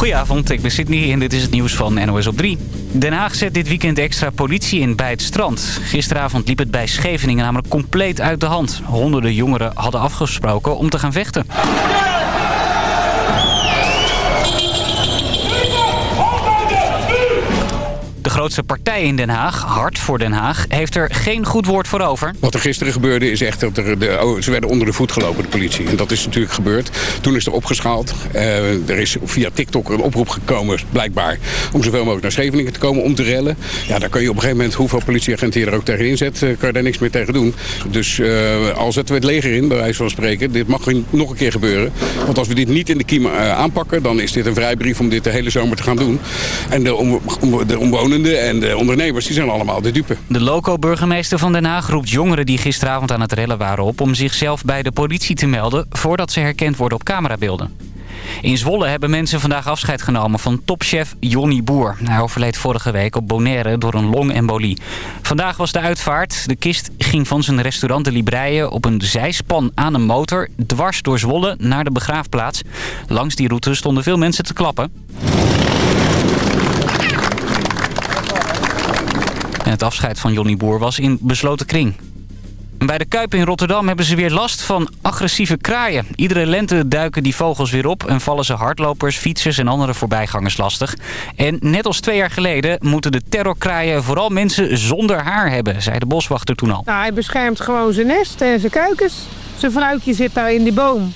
Goedenavond, ik ben Sydney en dit is het nieuws van NOS op 3. Den Haag zet dit weekend extra politie in bij het strand. Gisteravond liep het bij Scheveningen namelijk compleet uit de hand. Honderden jongeren hadden afgesproken om te gaan vechten. De grootste partij in Den Haag, Hart voor Den Haag, heeft er geen goed woord voor over. Wat er gisteren gebeurde is echt dat er de, oh, ze werden onder de voet gelopen, de politie. En dat is natuurlijk gebeurd. Toen is er opgeschaald. Uh, er is via TikTok een oproep gekomen, blijkbaar, om zoveel mogelijk naar Scheveningen te komen om te rellen. Ja, daar kan je op een gegeven moment, hoeveel politieagenten je er ook tegen inzet, uh, kan je daar niks meer tegen doen. Dus uh, al zetten we het leger in, bij wijze van spreken, dit mag nog een keer gebeuren. Want als we dit niet in de kiem aanpakken, dan is dit een vrijbrief om dit de hele zomer te gaan doen. En om, om, de omwonenden en de ondernemers die zijn allemaal de dupe. De loco-burgemeester van Den Haag roept jongeren die gisteravond aan het rellen waren op... om zichzelf bij de politie te melden voordat ze herkend worden op camerabeelden. In Zwolle hebben mensen vandaag afscheid genomen van topchef Jonny Boer. Hij overleed vorige week op Bonaire door een longembolie. Vandaag was de uitvaart. De kist ging van zijn restaurant de Libreien op een zijspan aan een motor... dwars door Zwolle naar de begraafplaats. Langs die route stonden veel mensen te klappen. Het afscheid van Johnny Boer was in besloten kring. Bij de Kuip in Rotterdam hebben ze weer last van agressieve kraaien. Iedere lente duiken die vogels weer op en vallen ze hardlopers, fietsers en andere voorbijgangers lastig. En net als twee jaar geleden moeten de terrorkraaien vooral mensen zonder haar hebben, zei de boswachter toen al. Nou, hij beschermt gewoon zijn nest en zijn kuikens. Zijn vrouwtje zit daar in die boom.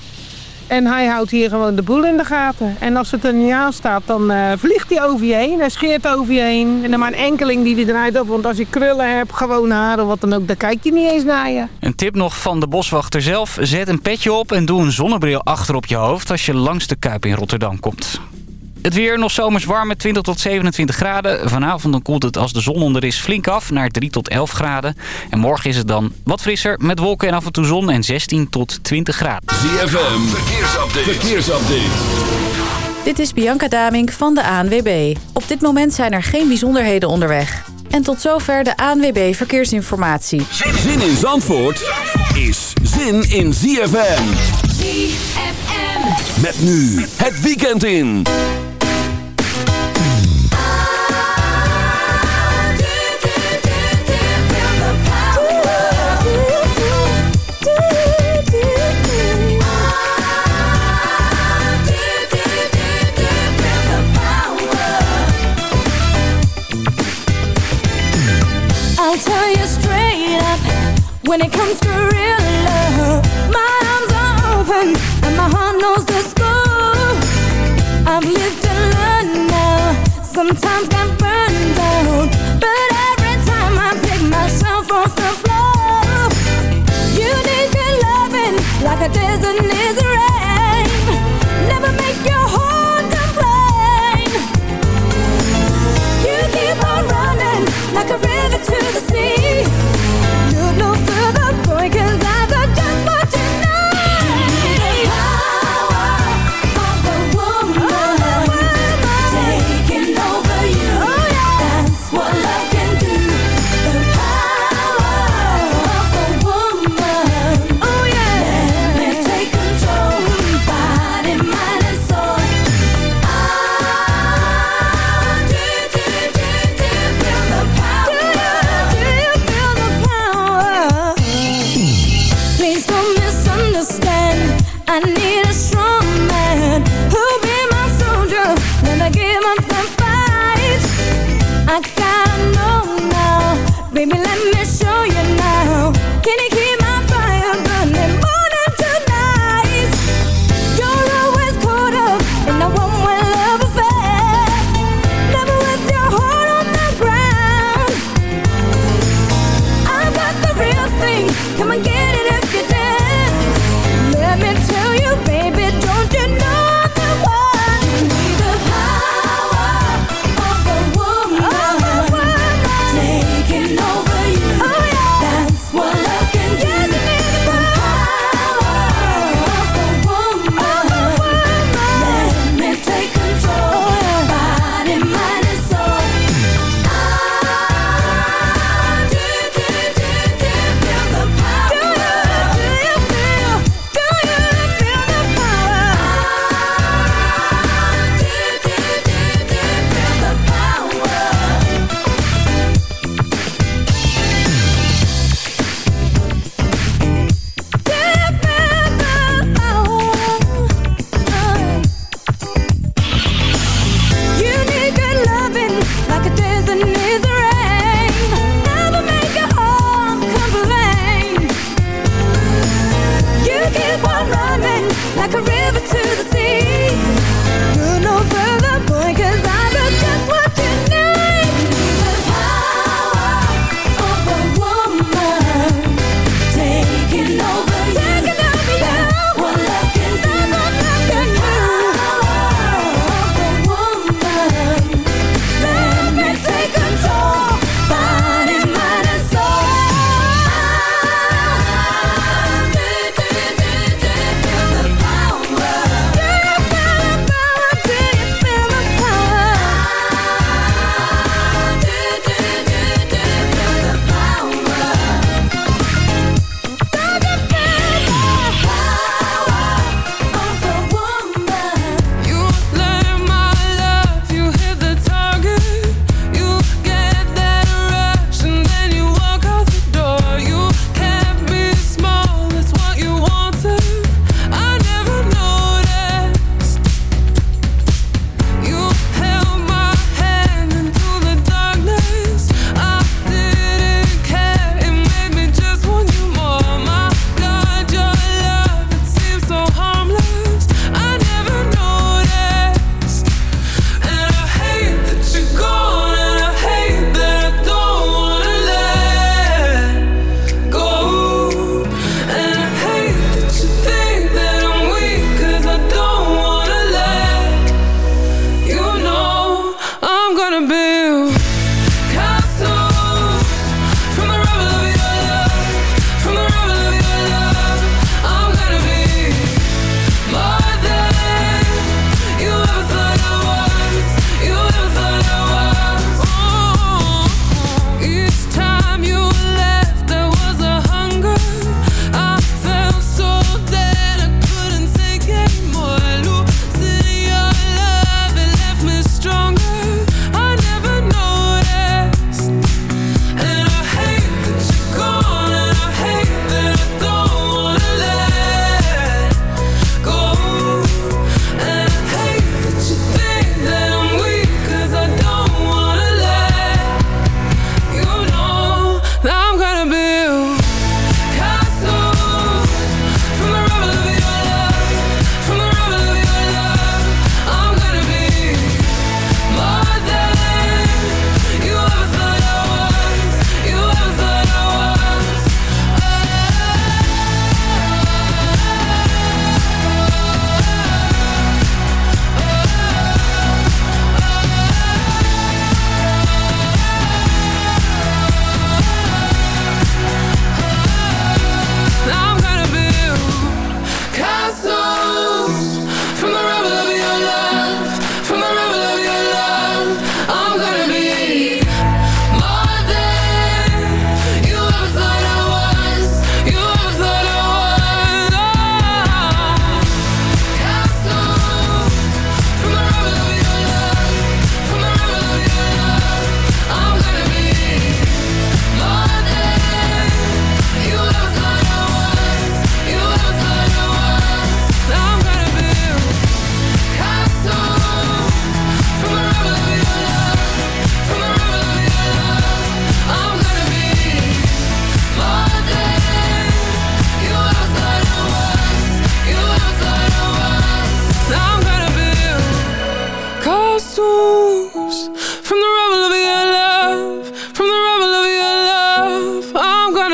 En hij houdt hier gewoon de boel in de gaten. En als het er niet aan staat, dan uh, vliegt hij over je heen. Hij scheert over je heen. En dan maar een enkeling die hij eruit op. Want als je krullen hebt, gewoon haren, wat dan ook, dan kijk je niet eens naar je. Een tip nog van de boswachter zelf. Zet een petje op en doe een zonnebril achter op je hoofd als je langs de Kuip in Rotterdam komt. Het weer nog zomers warm met 20 tot 27 graden. Vanavond dan koelt het als de zon onder is flink af naar 3 tot 11 graden. En morgen is het dan wat frisser met wolken en af en toe zon en 16 tot 20 graden. ZFM, verkeersupdate. verkeersupdate. Dit is Bianca Damink van de ANWB. Op dit moment zijn er geen bijzonderheden onderweg. En tot zover de ANWB Verkeersinformatie. Zin in Zandvoort is zin in ZFM. ZFM. Met nu het weekend in. When it comes to real love. My arms are open and my heart knows the score. I've lived and learned now. Sometimes got burned down, but every time I pick myself off the floor, you need good loving like a desert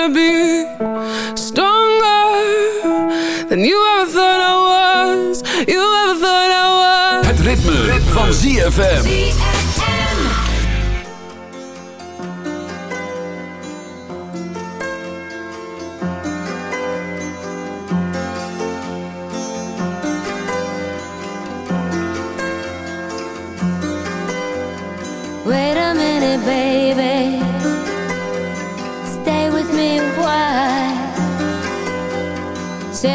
be stronger than you ever thought I was. You ever thought I was. Het ritme, ritme. van ZFM.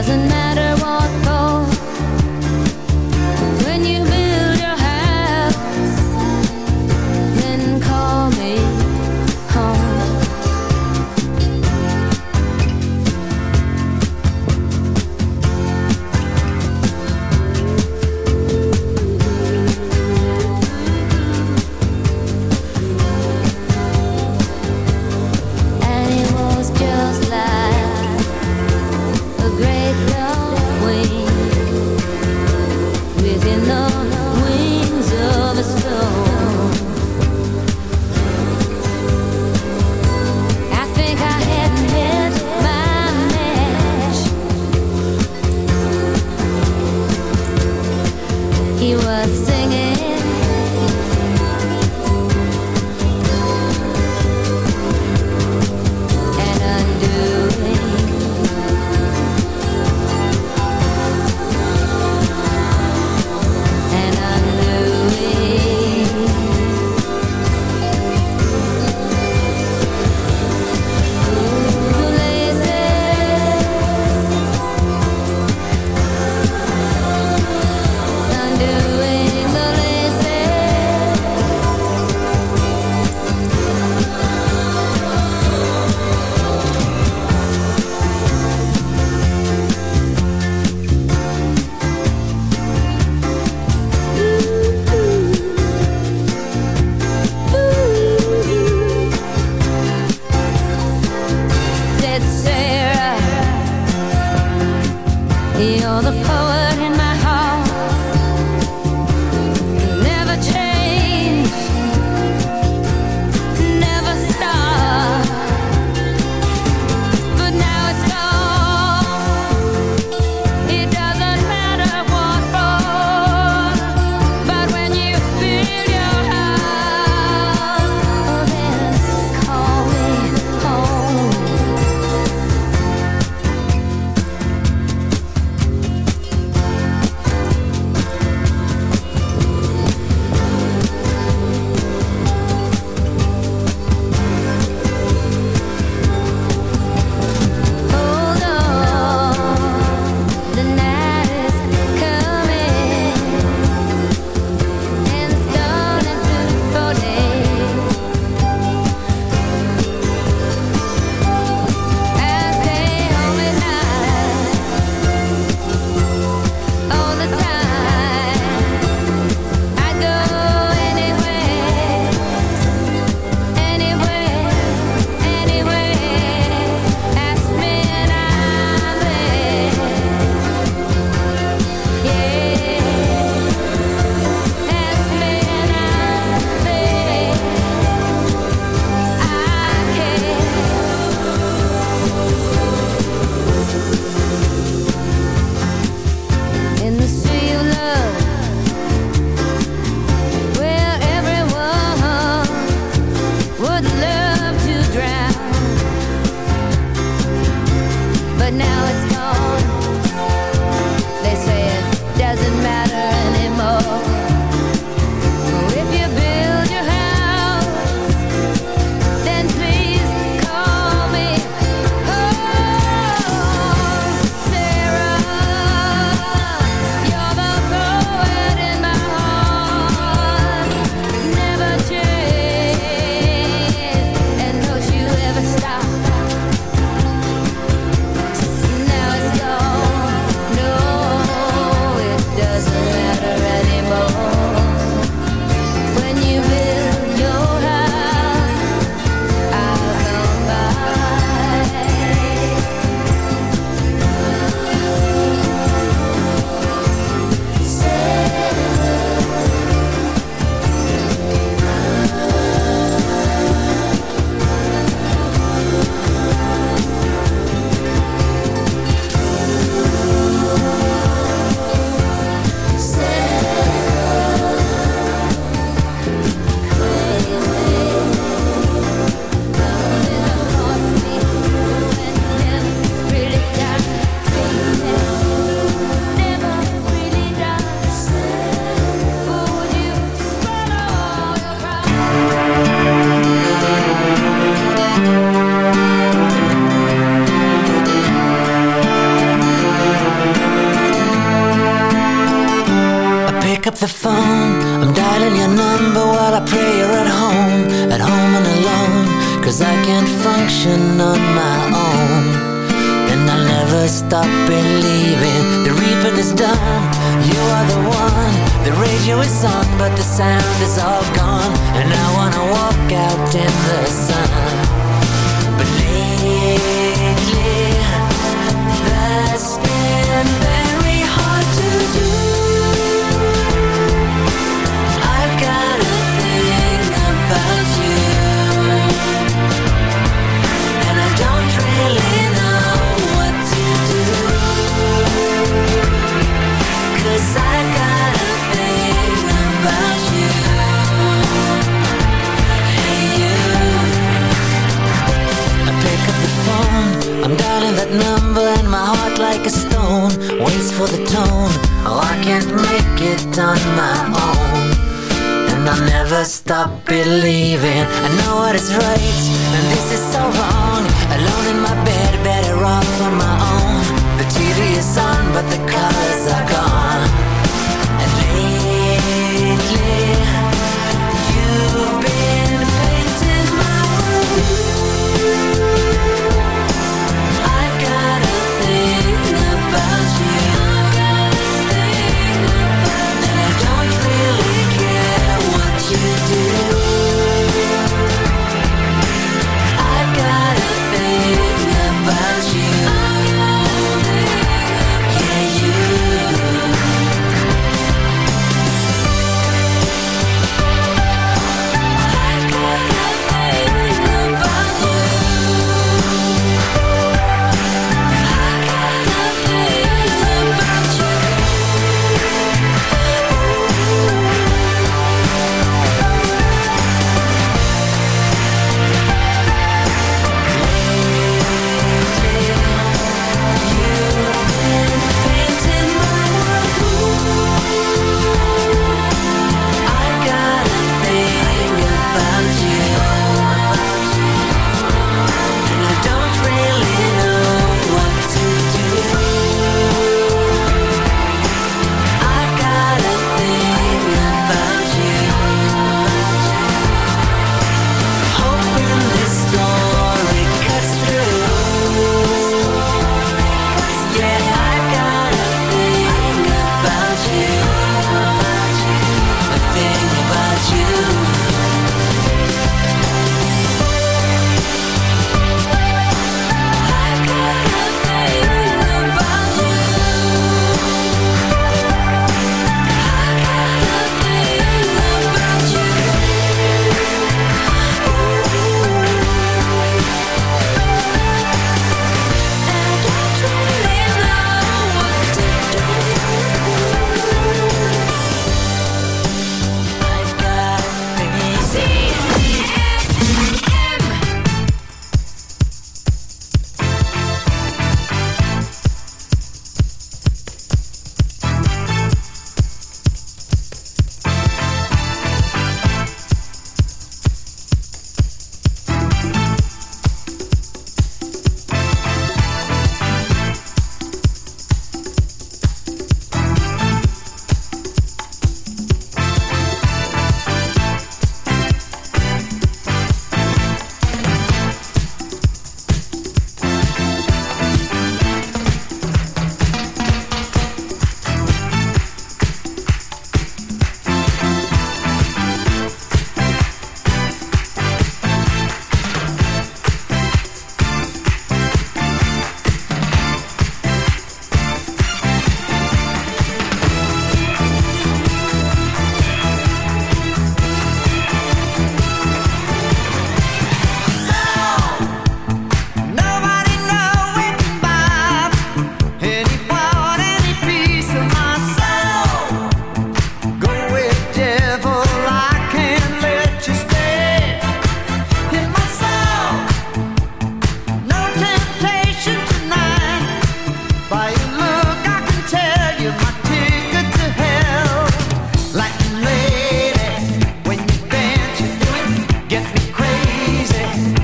doesn't matter know what is right. And this is so wrong. Alone in my bed, better off on my own. The TV is on but the colors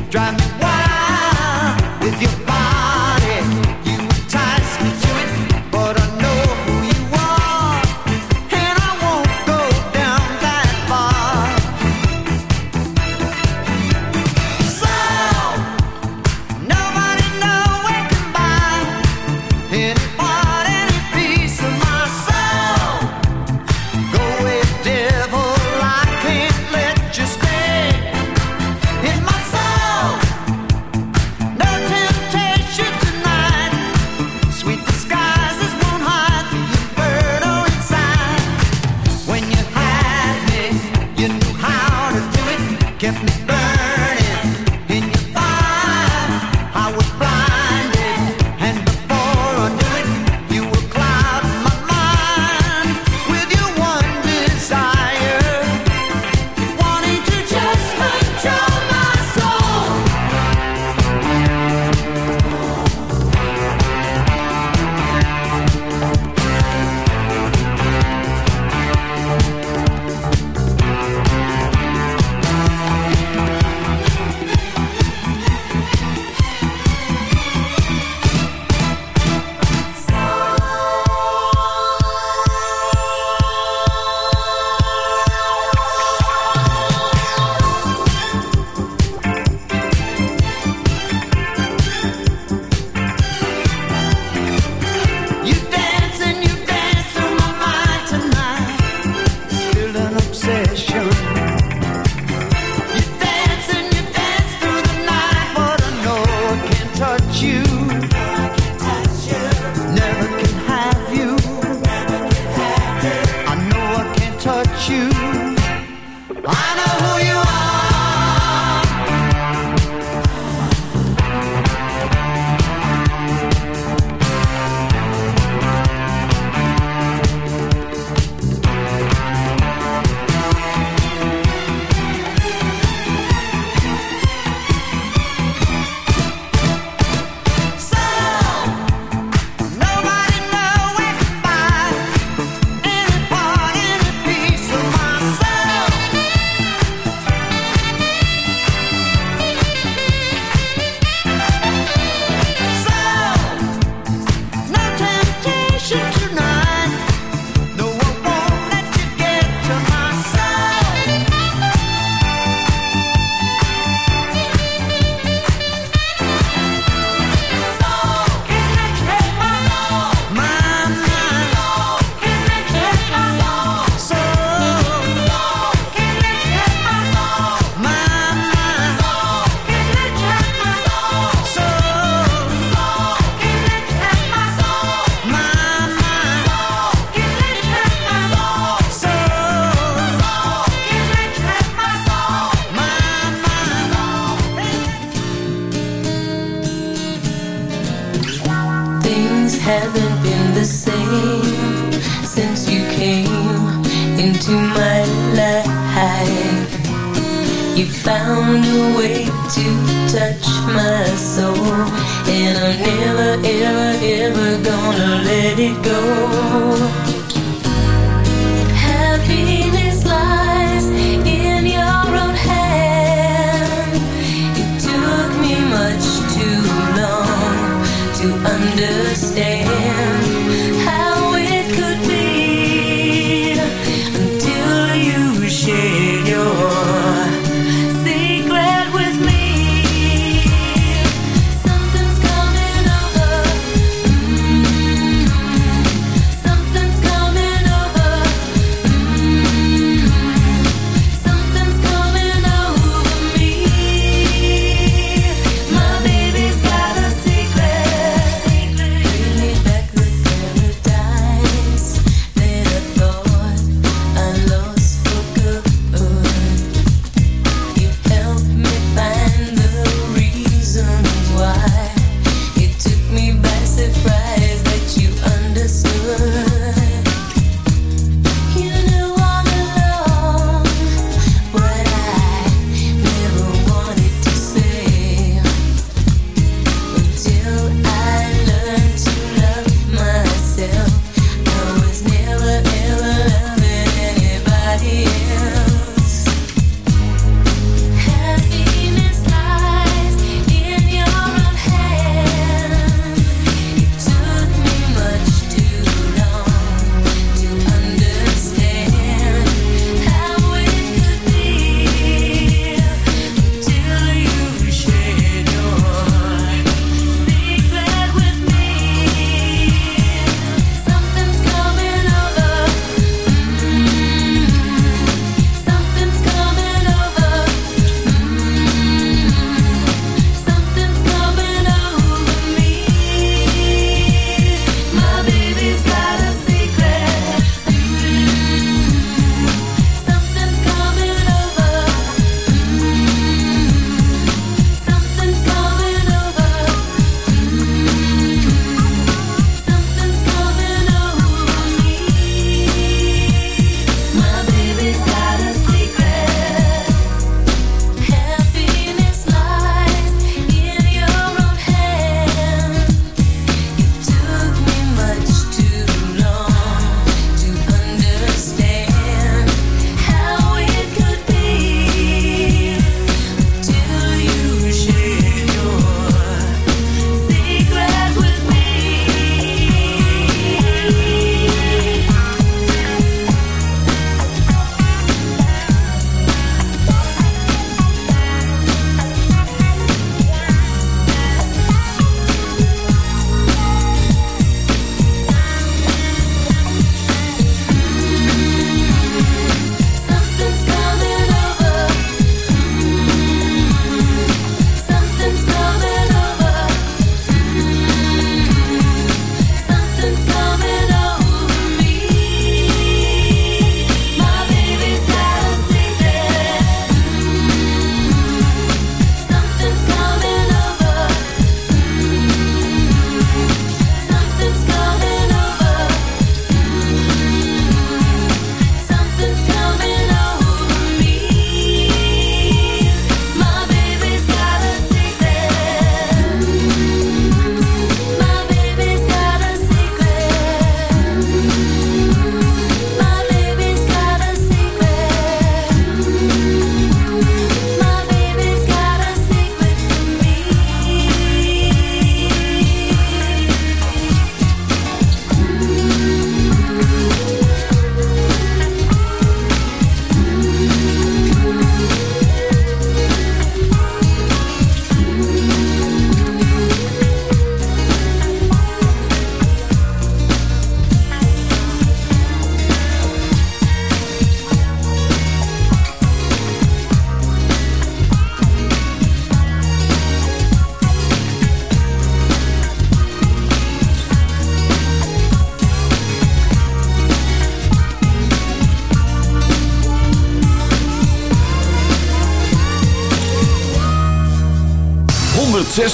Drive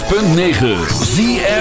106.9 ZFN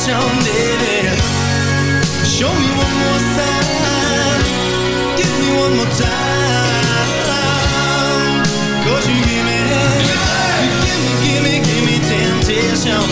temptation, baby. Show me one more sign. Give me one more time. Cause you give me, give me, give me, give me temptation,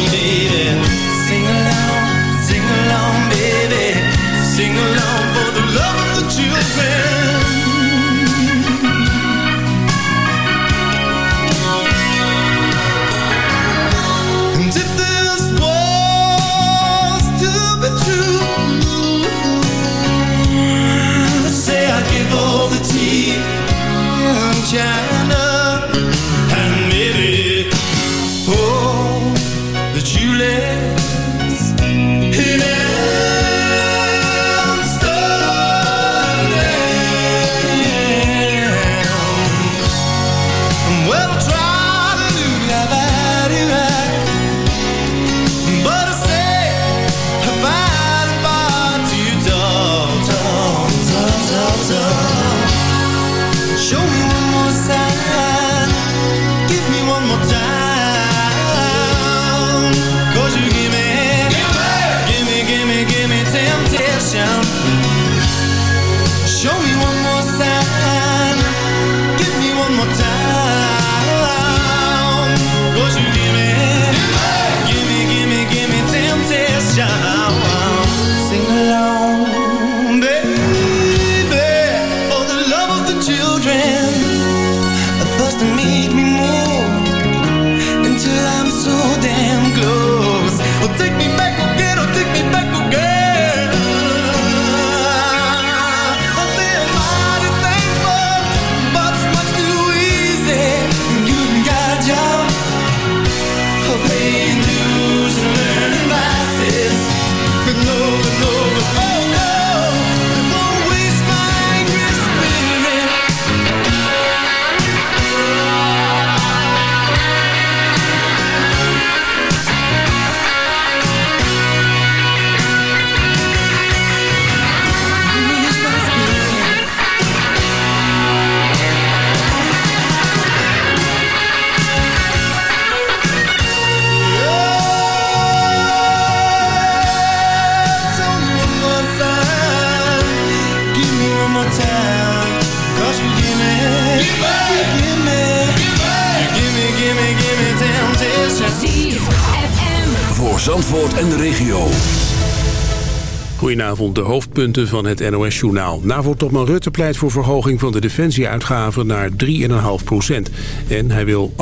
Goedenavond, de hoofdpunten van het NOS-journaal. NAVO-topman Rutte pleit voor verhoging van de defensieuitgaven naar 3,5 procent. En hij wil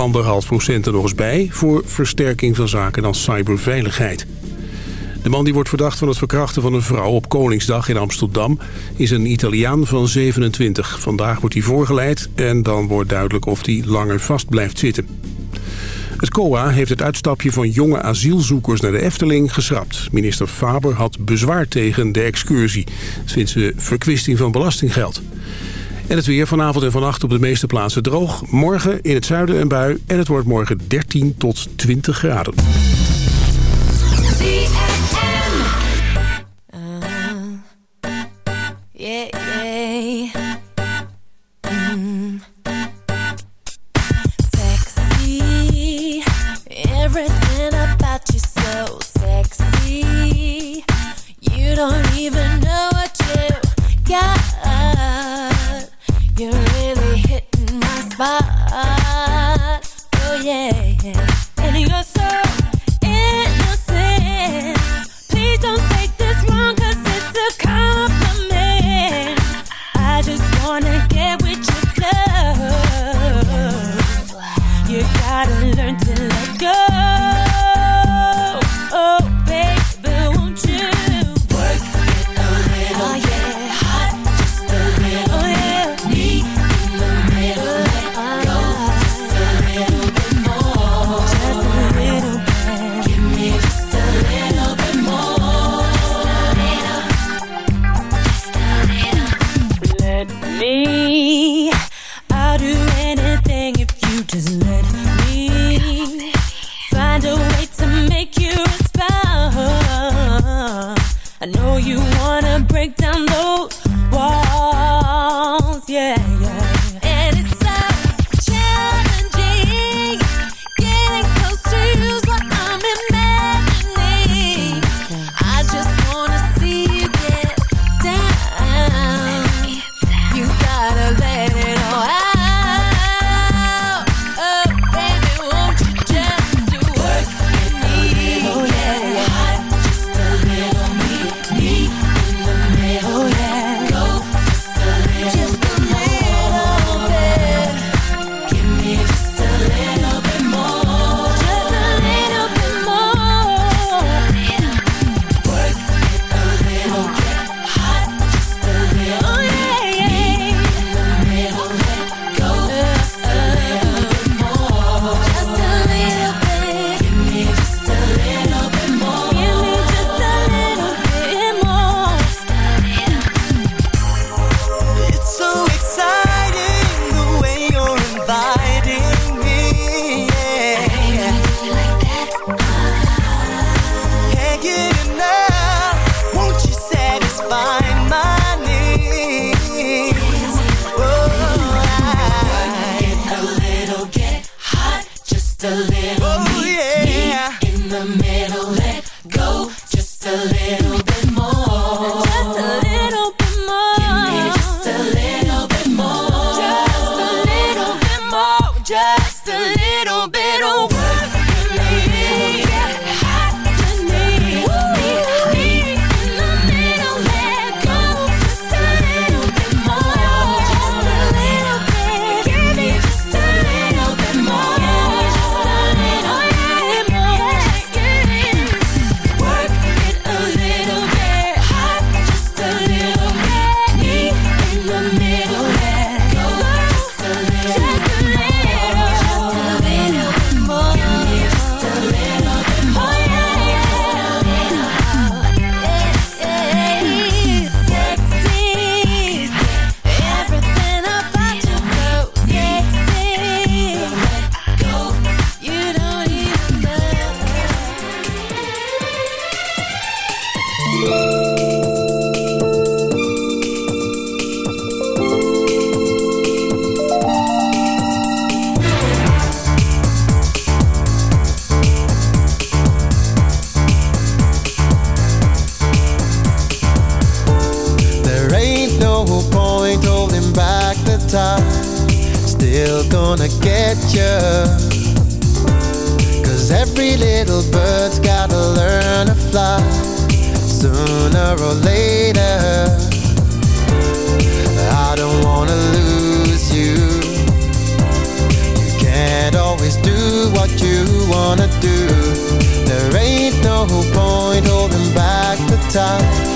1,5 procent er nog eens bij voor versterking van zaken als cyberveiligheid. De man die wordt verdacht van het verkrachten van een vrouw op Koningsdag in Amsterdam... is een Italiaan van 27. Vandaag wordt hij voorgeleid en dan wordt duidelijk of hij langer vast blijft zitten. Het COA heeft het uitstapje van jonge asielzoekers naar de Efteling geschrapt. Minister Faber had bezwaar tegen de excursie. Vindt ze verkwisting van belastinggeld. En het weer vanavond en vannacht op de meeste plaatsen droog. Morgen in het zuiden een bui en het wordt morgen 13 tot 20 graden. No point holding back the time. Still gonna get you. Cause every little bird's gotta learn to fly. Sooner or later. I don't wanna lose you. You can't always do what you wanna do. There ain't no point holding back the time.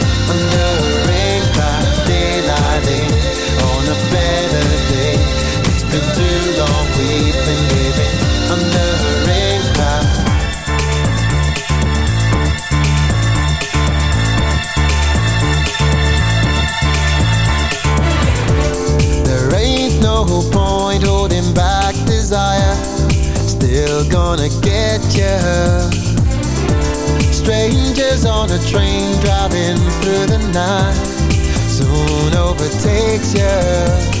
we've under. There ain't no point holding back desire. Still gonna get you. Strangers on a train driving through the night soon overtakes you.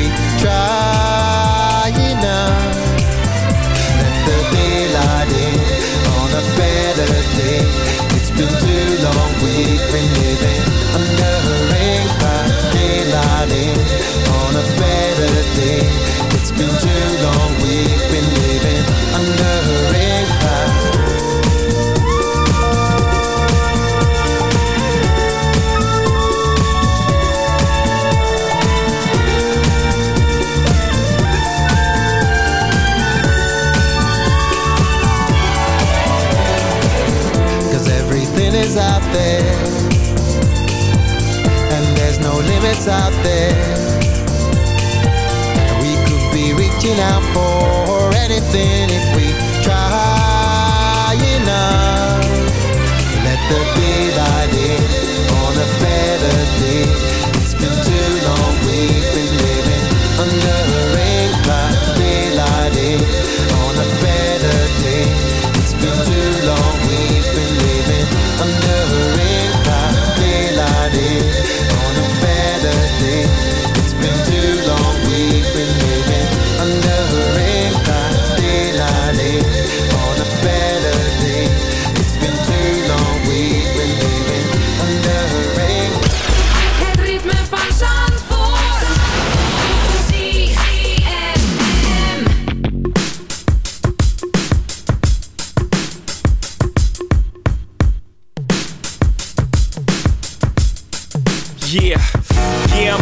a better day. It's been too long, we've been living under a. Everything is out there And there's no limits out there reaching out for anything if we try enough. Let the daylight in on a better day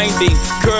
blinding. Girls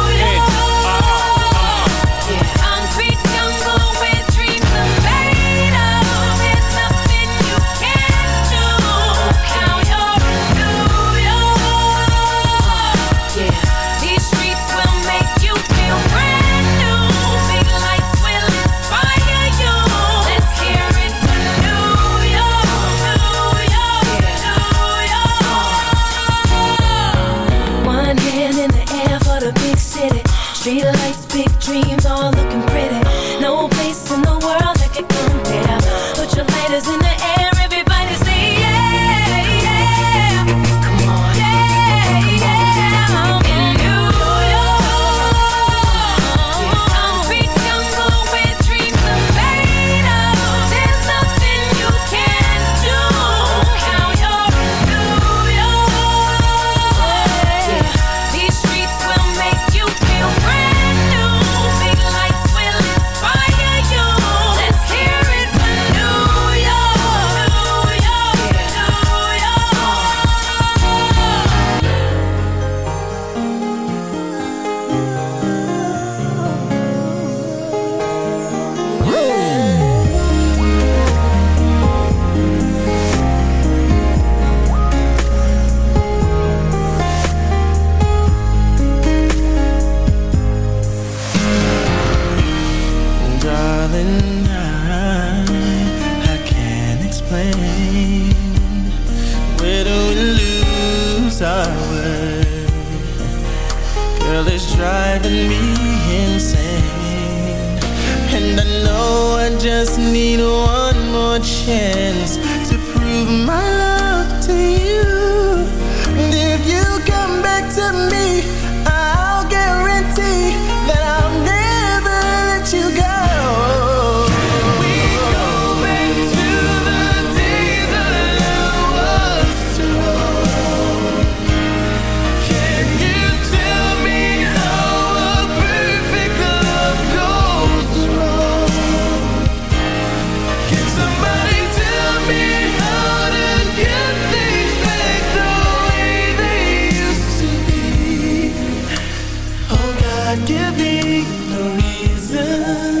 not giving no reason.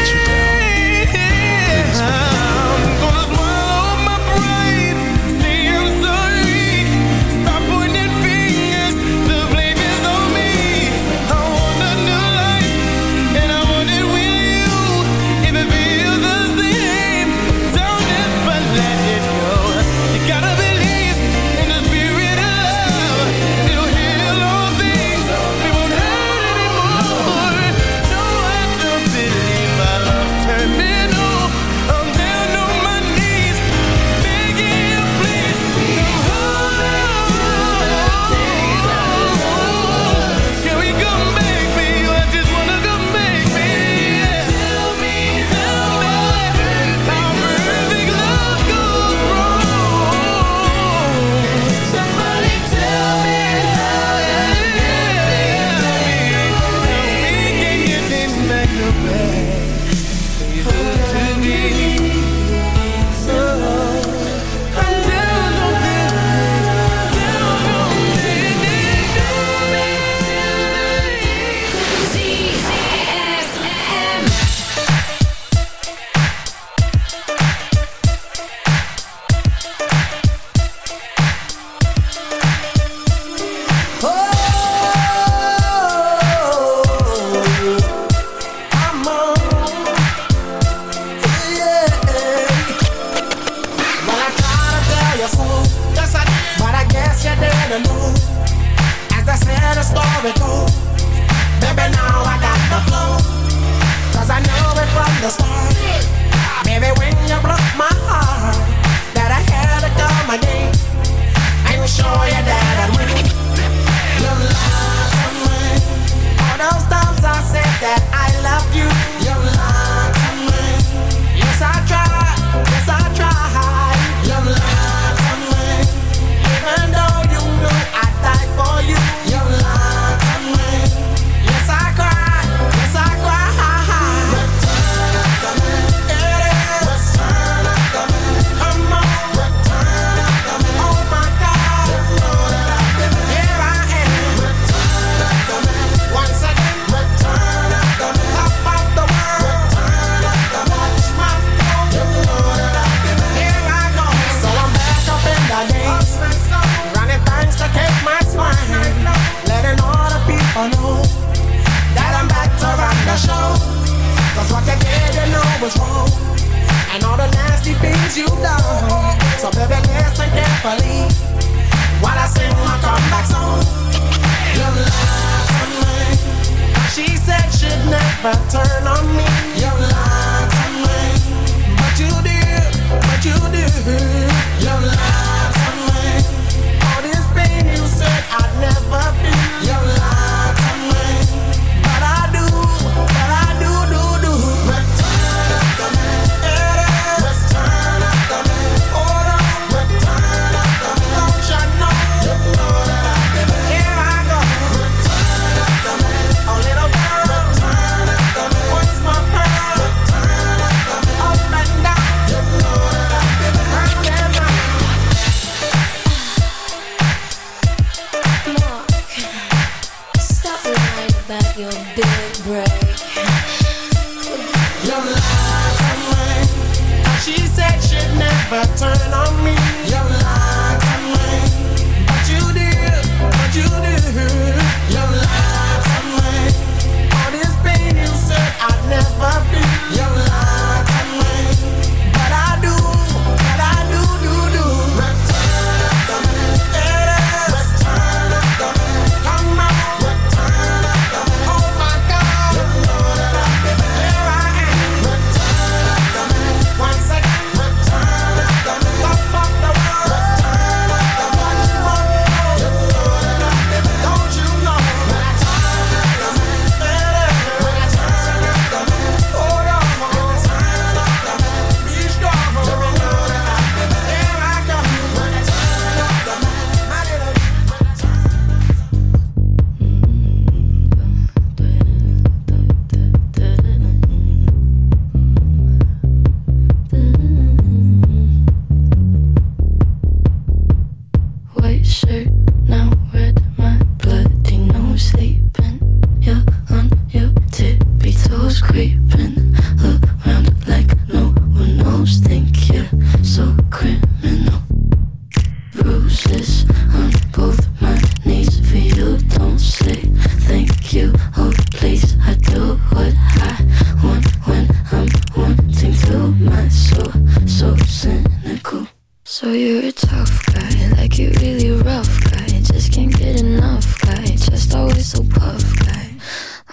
me go.